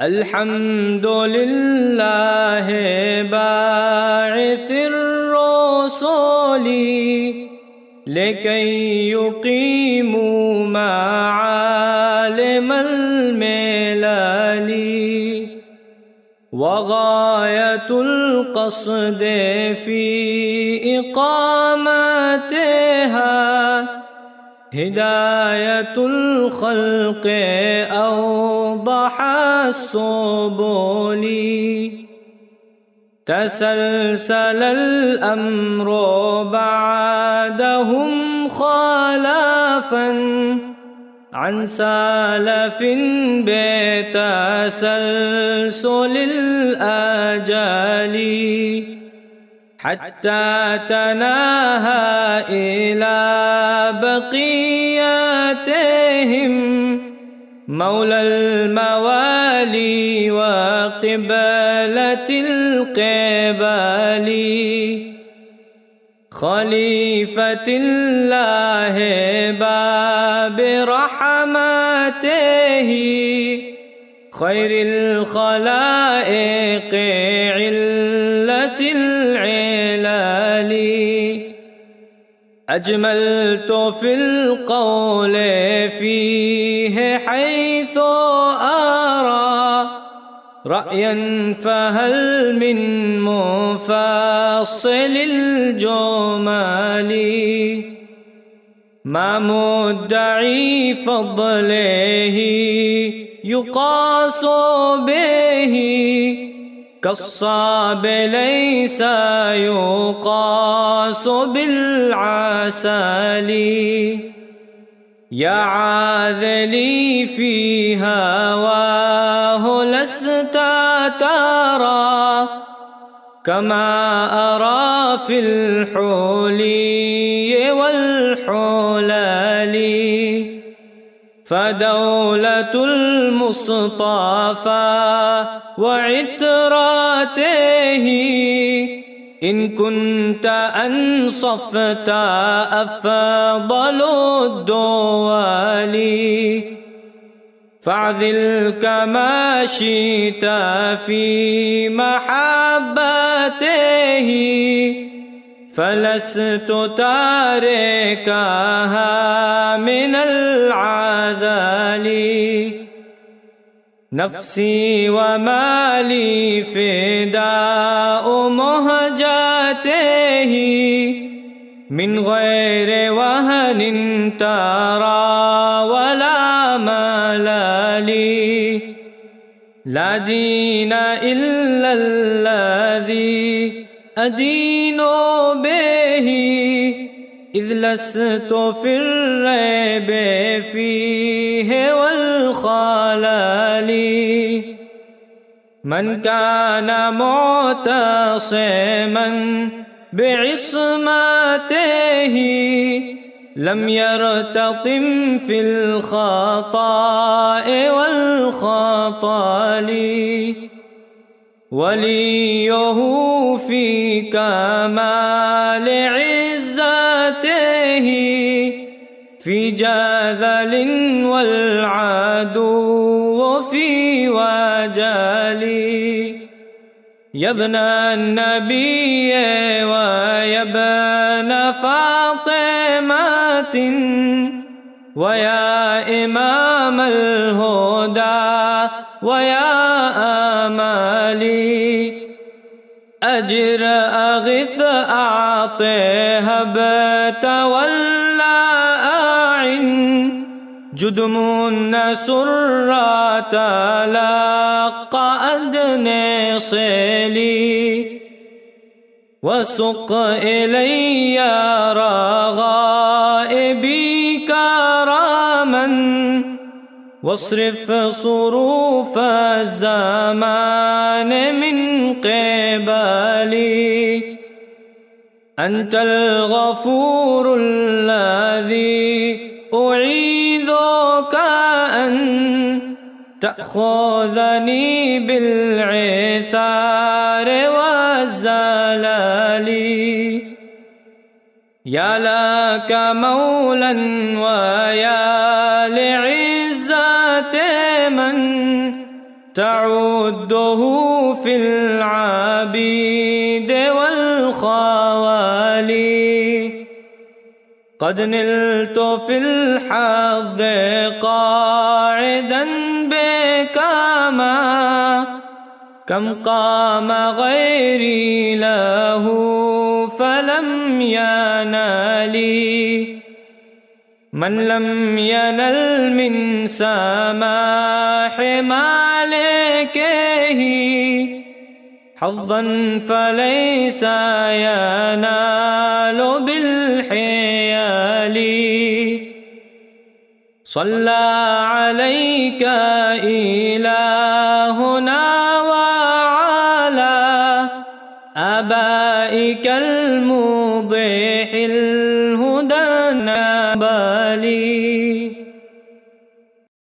الحمد لله باعث الرسل لكي يقيموا معالم الملل وغاية القصد في إقامتها هداية الخلق أوضح السبل. تسلسل الأمر بعدهم خلافا. عن سالف بتسلسل الآجال حتى تناهى إلى بقياتهم مولى الموالي وقبلة القبال. خليفة الله باب رحمته خير الخلائق علة العلال أجملت في القول فيه حيث أرى رأيا فهل من مفصل الجمال؟ ما مدعي فضله يقاس به كالصاب ليس يقاس بالعسل. يا عاذلي في هواه لست ترى كما أرى في الحلي والحلال فدولة المصطفى وعتراته إن كنت أنصفت أفضل الدول. فاعذل كما شئت في محبته. فلست تاركها من العذال. نفسي ومالي فداء مهجته من غير وهن ترى ولا ملال. لا دين إلا الذي أدين به إذ لست في الريب فيه والخلال. من كان معتصما بعصمته لم يرتطم في الخطاء والخطال وليه في كمال عزته في جاذل والعدو في وجال يا ابن النبي ويا ابن فاطمة ويا إمام الهدى ويا آمالي أجر أغث أعطيها بتولى أعن. جدم سرى تلقى أدنى صلي وسق إلي رغائبي واصرف صروف الزمان من قبلي. أنت الغفور الذي أعيذك أن تأخذني بالعثار والزلال. يا لك مولا ويا لعزة تعده في العبيد والخوالي. قد نلت في الحظ قاعدا بكما كم قام غيري له فلم ينالي. من لم ينل من سماح مالكه حظا فليس ينال بالحيال. صلى عليك إلهنا وعلى أبائك المضي